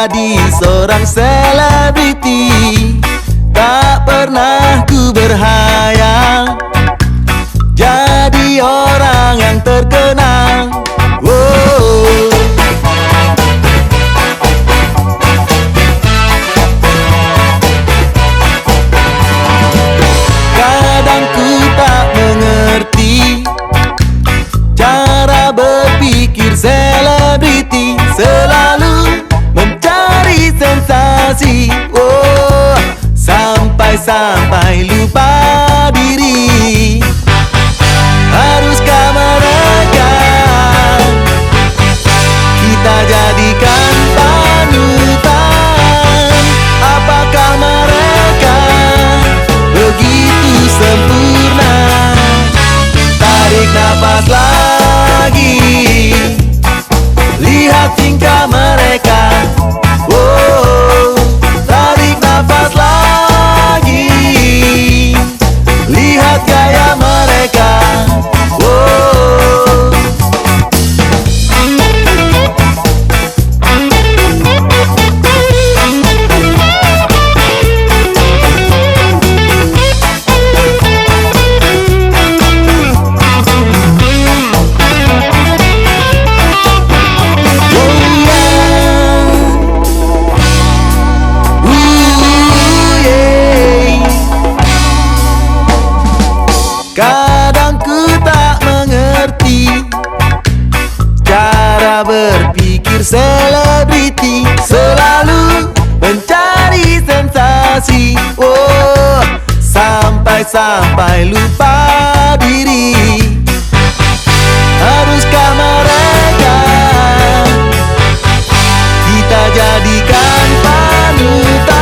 jadi seorang selebriti Tak pernah Selebriti selalu mencari sensasi. Oh sampai sampai lupa diri. Haruskah mereka? Kita jadikan panutan.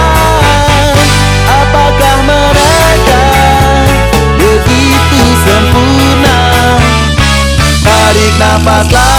Apakah mereka? Begitu sempurna. Tarik nafaslah